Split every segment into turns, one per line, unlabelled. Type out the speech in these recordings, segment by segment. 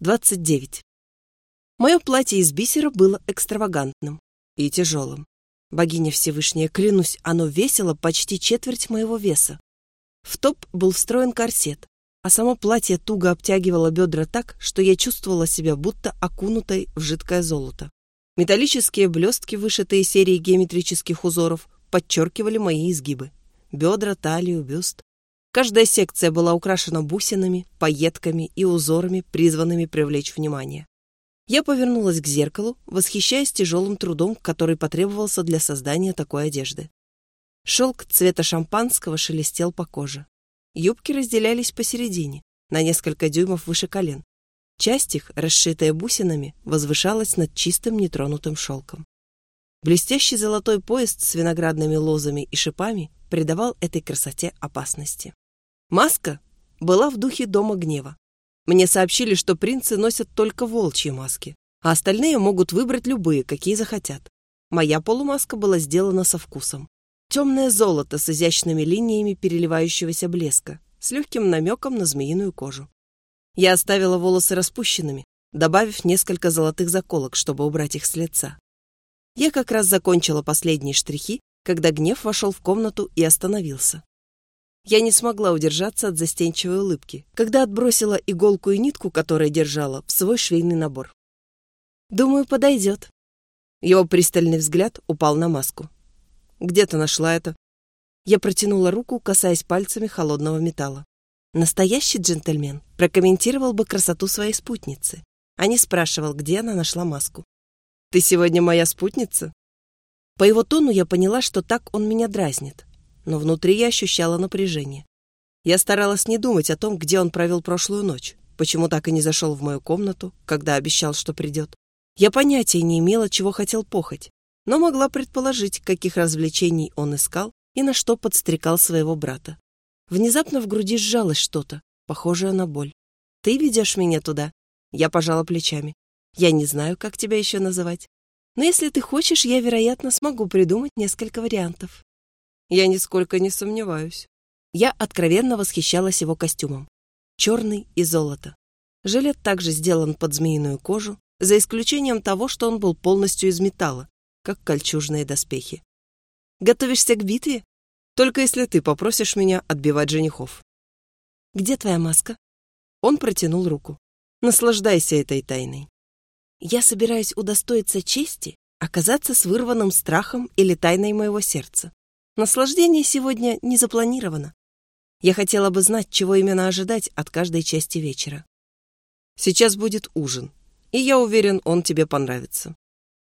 29. Мое платье из бисера было экстравагантным и тяжелым. Богиня Всевышняя, клянусь, оно весило почти четверть моего веса. В топ был встроен корсет, а само платье туго обтягивало бедра так, что я чувствовала себя будто окунутой в жидкое золото. Металлические блестки, вышитые серией геометрических узоров, подчеркивали мои изгибы. Бедра, талию, бюст. Каждая секция была украшена бусинами, пайетками и узорами, призванными привлечь внимание. Я повернулась к зеркалу, восхищаясь тяжелым трудом, который потребовался для создания такой одежды. Шелк цвета шампанского шелестел по коже. Юбки разделялись посередине, на несколько дюймов выше колен. Часть их, расшитая бусинами, возвышалась над чистым нетронутым шелком. Блестящий золотой пояс с виноградными лозами и шипами придавал этой красоте опасности. Маска была в духе дома гнева. Мне сообщили, что принцы носят только волчьи маски, а остальные могут выбрать любые, какие захотят. Моя полумаска была сделана со вкусом. Темное золото с изящными линиями переливающегося блеска, с легким намеком на змеиную кожу. Я оставила волосы распущенными, добавив несколько золотых заколок, чтобы убрать их с лица. Я как раз закончила последние штрихи, когда гнев вошел в комнату и остановился. Я не смогла удержаться от застенчивой улыбки, когда отбросила иголку и нитку, которую держала, в свой швейный набор. «Думаю, подойдет». Его пристальный взгляд упал на маску. «Где ты нашла это?» Я протянула руку, касаясь пальцами холодного металла. Настоящий джентльмен прокомментировал бы красоту своей спутницы, а не спрашивал, где она нашла маску. «Ты сегодня моя спутница?» По его тону я поняла, что так он меня дразнит, но внутри я ощущала напряжение. Я старалась не думать о том, где он провел прошлую ночь, почему так и не зашел в мою комнату, когда обещал, что придет. Я понятия не имела, чего хотел похоть, но могла предположить, каких развлечений он искал и на что подстрекал своего брата. Внезапно в груди сжалось что-то, похожее на боль. «Ты ведешь меня туда?» Я пожала плечами. «Я не знаю, как тебя еще называть. Но если ты хочешь, я, вероятно, смогу придумать несколько вариантов». Я нисколько не сомневаюсь. Я откровенно восхищалась его костюмом. Черный и золото. Жилет также сделан под змеиную кожу, за исключением того, что он был полностью из металла, как кольчужные доспехи. Готовишься к битве? Только если ты попросишь меня отбивать женихов. Где твоя маска? Он протянул руку. Наслаждайся этой тайной. Я собираюсь удостоиться чести оказаться с вырванным страхом или тайной моего сердца. Наслаждение сегодня не запланировано. Я хотела бы знать, чего именно ожидать от каждой части вечера. Сейчас будет ужин, и я уверен, он тебе понравится.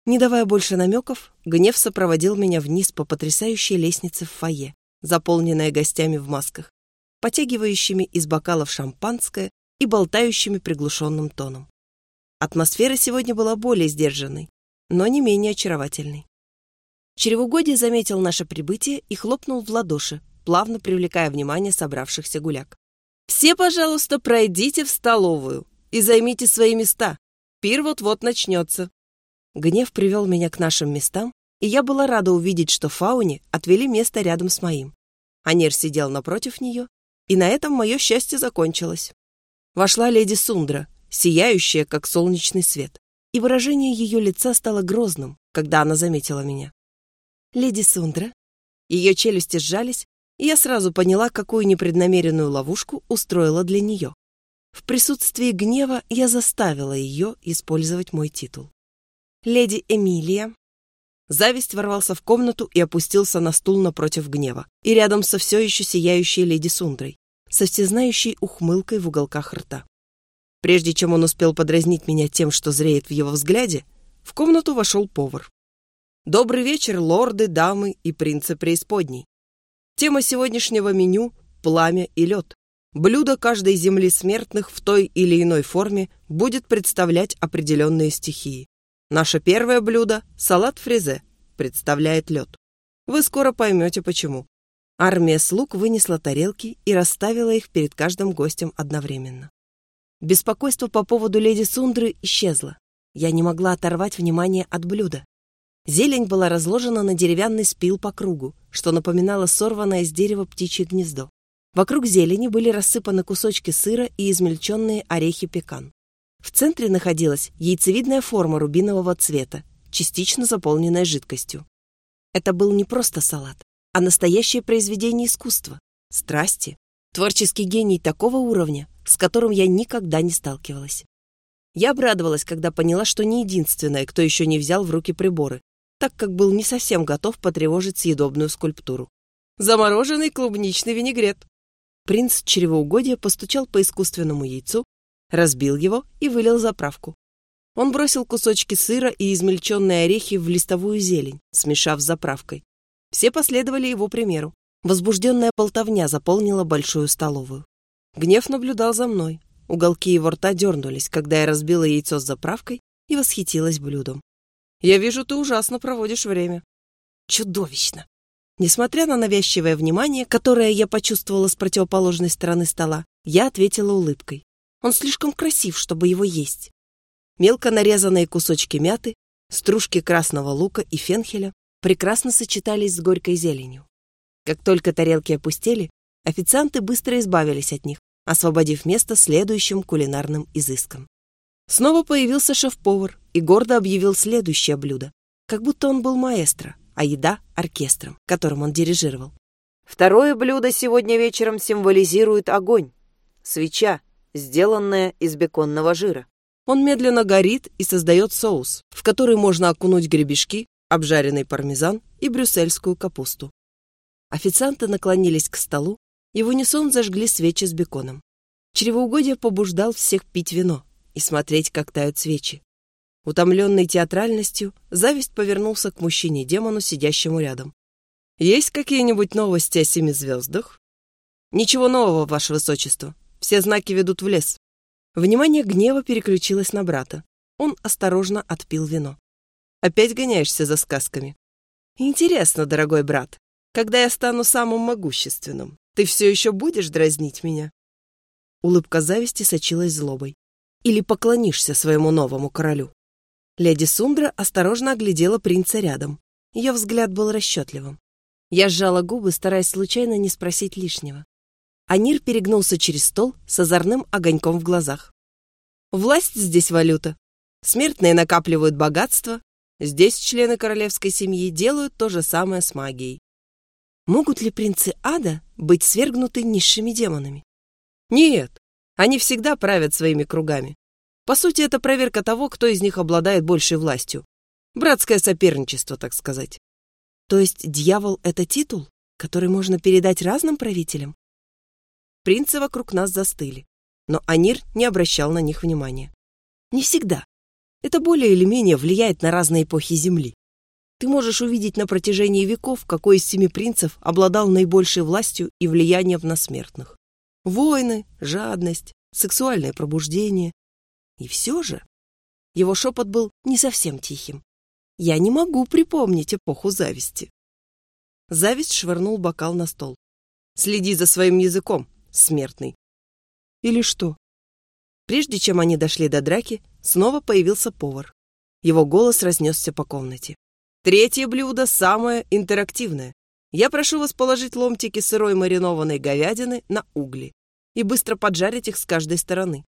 Не давая больше намеков, гнев сопроводил меня вниз по потрясающей лестнице в фойе, заполненной гостями в масках, потягивающими из бокалов шампанское и болтающими приглушенным тоном. Атмосфера сегодня была более сдержанной, но не менее очаровательной. Чревугодие заметил наше прибытие и хлопнул в ладоши, плавно привлекая внимание собравшихся гуляк. «Все, пожалуйста, пройдите в столовую и займите свои места. Пир вот-вот начнется». Гнев привел меня к нашим местам, и я была рада увидеть, что Фауне отвели место рядом с моим. Анер сидел напротив нее, и на этом мое счастье закончилось. Вошла леди Сундра, сияющая, как солнечный свет, и выражение ее лица стало грозным, когда она заметила меня. «Леди Сундра». Ее челюсти сжались, и я сразу поняла, какую непреднамеренную ловушку устроила для нее. В присутствии гнева я заставила ее использовать мой титул. «Леди Эмилия». Зависть ворвался в комнату и опустился на стул напротив гнева, и рядом со все еще сияющей леди Сундрой, со всезнающей ухмылкой в уголках рта. Прежде чем он успел подразнить меня тем, что зреет в его взгляде, в комнату вошел повар. Добрый вечер, лорды, дамы и принцы преисподней. Тема сегодняшнего меню – пламя и лед. Блюдо каждой земли смертных в той или иной форме будет представлять определенные стихии. Наше первое блюдо – салат фрезе, представляет лед. Вы скоро поймете, почему. Армия слуг вынесла тарелки и расставила их перед каждым гостем одновременно. Беспокойство по поводу леди Сундры исчезло. Я не могла оторвать внимание от блюда. Зелень была разложена на деревянный спил по кругу, что напоминало сорванное с дерева птичье гнездо. Вокруг зелени были рассыпаны кусочки сыра и измельченные орехи пекан. В центре находилась яйцевидная форма рубинового цвета, частично заполненная жидкостью. Это был не просто салат, а настоящее произведение искусства, страсти, творческий гений такого уровня, с которым я никогда не сталкивалась. Я обрадовалась, когда поняла, что не единственная, кто еще не взял в руки приборы, так как был не совсем готов потревожить съедобную скульптуру. Замороженный клубничный винегрет. Принц чревоугодия постучал по искусственному яйцу, разбил его и вылил заправку. Он бросил кусочки сыра и измельченные орехи в листовую зелень, смешав с заправкой. Все последовали его примеру. Возбужденная болтовня заполнила большую столовую. Гнев наблюдал за мной. Уголки его рта дернулись, когда я разбила яйцо с заправкой и восхитилась блюдом. «Я вижу, ты ужасно проводишь время». «Чудовищно!» Несмотря на навязчивое внимание, которое я почувствовала с противоположной стороны стола, я ответила улыбкой. Он слишком красив, чтобы его есть. Мелко нарезанные кусочки мяты, стружки красного лука и фенхеля прекрасно сочетались с горькой зеленью. Как только тарелки опустели, официанты быстро избавились от них, освободив место следующим кулинарным изыскам. Снова появился шеф-повар и гордо объявил следующее блюдо, как будто он был маэстро, а еда — оркестром, которым он дирижировал. Второе блюдо сегодня вечером символизирует огонь. Свеча, сделанная из беконного жира. Он медленно горит и создает соус, в который можно окунуть гребешки, обжаренный пармезан и брюссельскую капусту. Официанты наклонились к столу и в унисон зажгли свечи с беконом. Чревоугодие побуждал всех пить вино и смотреть, как тают свечи. Утомленный театральностью, зависть повернулся к мужчине-демону, сидящему рядом. «Есть какие-нибудь новости о семи звездах?» «Ничего нового, ваше высочество. Все знаки ведут в лес». Внимание гнева переключилось на брата. Он осторожно отпил вино. «Опять гоняешься за сказками?» «Интересно, дорогой брат, когда я стану самым могущественным, ты все еще будешь дразнить меня?» Улыбка зависти сочилась злобой. «Или поклонишься своему новому королю?» Леди Сундра осторожно оглядела принца рядом. Ее взгляд был расчетливым. Я сжала губы, стараясь случайно не спросить лишнего. Анир перегнулся через стол с озорным огоньком в глазах. «Власть здесь валюта. Смертные накапливают богатство. Здесь члены королевской семьи делают то же самое с магией. Могут ли принцы ада быть свергнуты низшими демонами? Нет, они всегда правят своими кругами. По сути, это проверка того, кто из них обладает большей властью. Братское соперничество, так сказать. То есть дьявол — это титул, который можно передать разным правителям? Принцы вокруг нас застыли, но Анир не обращал на них внимания. Не всегда. Это более или менее влияет на разные эпохи Земли. Ты можешь увидеть на протяжении веков, какой из семи принцев обладал наибольшей властью и влиянием на смертных. Войны, жадность, сексуальное пробуждение. И все же его шепот был не совсем тихим. Я не могу припомнить эпоху зависти. Зависть швырнул бокал на стол. Следи за своим языком, смертный. Или что? Прежде чем они дошли до драки, снова появился повар. Его голос разнесся по комнате. Третье блюдо самое интерактивное. Я прошу вас положить ломтики сырой маринованной говядины на угли и быстро поджарить их с каждой стороны.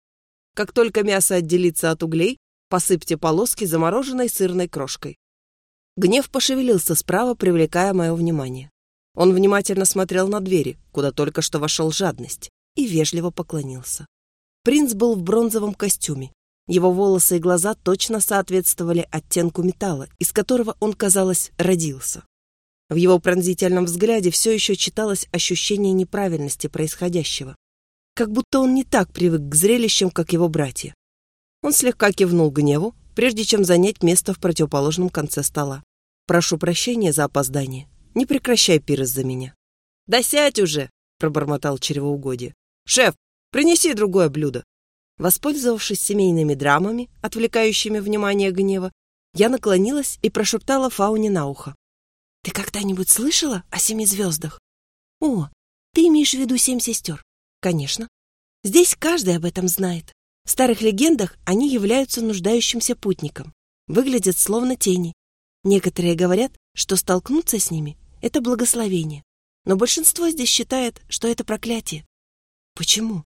Как только мясо отделится от углей, посыпьте полоски замороженной сырной крошкой. Гнев пошевелился справа, привлекая мое внимание. Он внимательно смотрел на двери, куда только что вошел жадность, и вежливо поклонился. Принц был в бронзовом костюме, его волосы и глаза точно соответствовали оттенку металла, из которого он, казалось, родился. В его пронзительном взгляде все еще читалось ощущение неправильности происходящего. Как будто он не так привык к зрелищам, как его братья. Он слегка кивнул гневу, прежде чем занять место в противоположном конце стола. «Прошу прощения за опоздание. Не прекращай пир из-за меня». «Да сядь уже!» — пробормотал чревоугодие. «Шеф, принеси другое блюдо!» Воспользовавшись семейными драмами, отвлекающими внимание гнева, я наклонилась и прошептала Фауне на ухо. «Ты когда-нибудь слышала о семи звездах?» «О, ты имеешь в виду семь сестер?» «Конечно. Здесь каждый об этом знает. В старых легендах они являются нуждающимся путником, выглядят словно тени. Некоторые говорят, что столкнуться с ними — это благословение, но большинство здесь считает, что это проклятие. Почему?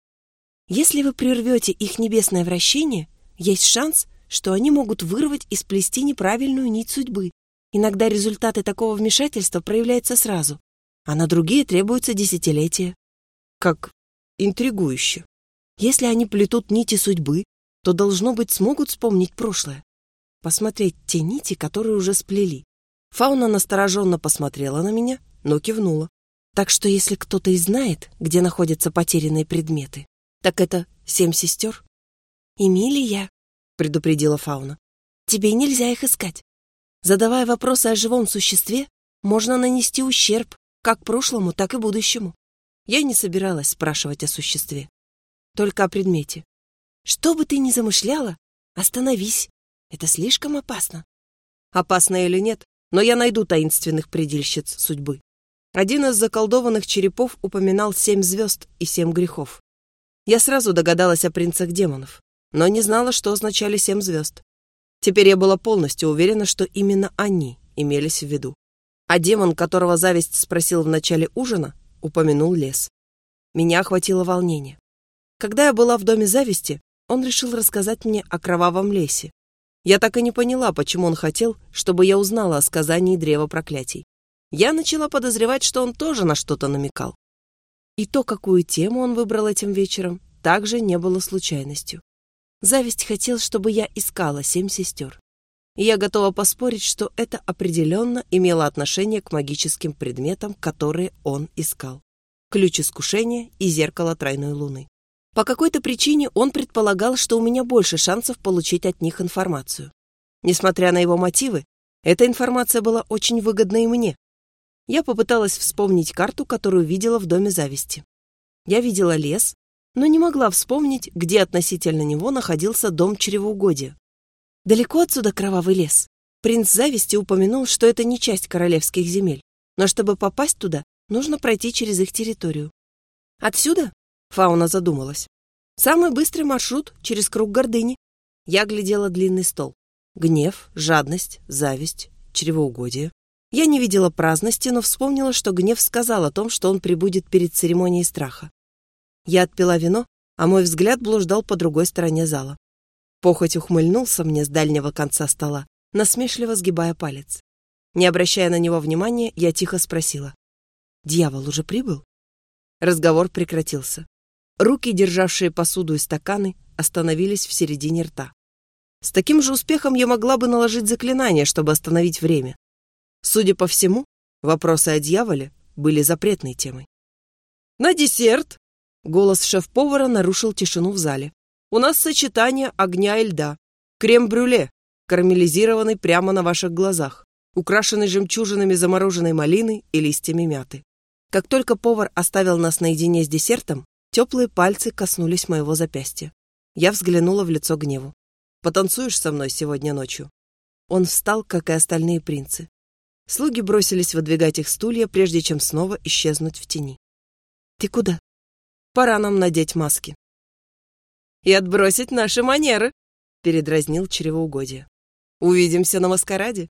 Если вы прервете их небесное вращение, Есть шанс, что они могут вырвать и сплести неправильную нить судьбы. Иногда результаты такого вмешательства проявляются сразу, а на другие требуются десятилетия. Как интригующе. Если они плетут нити судьбы, то, должно быть, смогут вспомнить прошлое. Посмотреть те нити, которые уже сплели. Фауна настороженно посмотрела на меня, но кивнула. Так что если кто-то и знает, где находятся потерянные предметы, так это семь сестер. «Эмилия», — предупредила Фауна, — «тебе нельзя их искать. Задавая вопросы о живом существе, можно нанести ущерб как прошлому, так и будущему. Я не собиралась спрашивать о существе, только о предмете. Что бы ты ни замышляла, остановись. Это слишком опасно. Опасно или нет, но я найду таинственных предельщиц судьбы. Один из заколдованных черепов упоминал семь звезд и семь грехов. Я сразу догадалась о принцах демонов, но не знала, что означали семь звезд. Теперь я была полностью уверена, что именно они имелись в виду. А демон, которого зависть спросил в начале ужина, упомянул лес. Меня охватило волнение. Когда я была в доме зависти, он решил рассказать мне о кровавом лесе. Я так и не поняла, почему он хотел, чтобы я узнала о сказании древа проклятий я начала подозревать, что он тоже на что-то намекал. И то, какую тему он выбрал этим вечером, также не было случайностью. Зависть хотел, чтобы я искала семь сестер. Я готова поспорить, что это определенно имело отношение к магическим предметам, которые он искал. Ключ искушения и зеркало тройной луны. По какой-то причине он предполагал, что у меня больше шансов получить от них информацию. Несмотря на его мотивы, эта информация была очень выгодна и мне. Я попыталась вспомнить карту, которую видела в Доме зависти. Я видела лес, но не могла вспомнить, где относительно него находился дом чревоугодия. Далеко отсюда кровавый лес. Принц зависти упомянул, что это не часть королевских земель, но чтобы попасть туда, нужно пройти через их территорию. Отсюда? Фауна задумалась. Самый быстрый маршрут через круг гордыни. Я глядела длинный стол. Гнев, жадность, зависть, чревоугодие. Я не видела праздности, но вспомнила, что гнев сказал о том, что он прибудет перед церемонией страха. Я отпила вино, а мой взгляд блуждал по другой стороне зала. Похоть ухмыльнулся мне с дальнего конца стола, насмешливо сгибая палец. Не обращая на него внимания, я тихо спросила. «Дьявол уже прибыл?» Разговор прекратился. Руки, державшие посуду и стаканы, остановились в середине рта. С таким же успехом я могла бы наложить заклинание, чтобы остановить время. Судя по всему, вопросы о дьяволе были запретной темой. «На десерт!» — голос шеф-повара нарушил тишину в зале. «У нас сочетание огня и льда. Крем-брюле, карамелизированный прямо на ваших глазах, украшенный жемчужинами замороженной малины и листьями мяты. Как только повар оставил нас наедине с десертом, теплые пальцы коснулись моего запястья. Я взглянула в лицо гневу. «Потанцуешь со мной сегодня ночью?» Он встал, как и остальные принцы. Слуги бросились выдвигать их стулья, прежде чем снова исчезнуть в тени. «Ты куда?» «Пора нам надеть маски». «И отбросить наши манеры», — передразнил чревоугодие. «Увидимся на маскараде».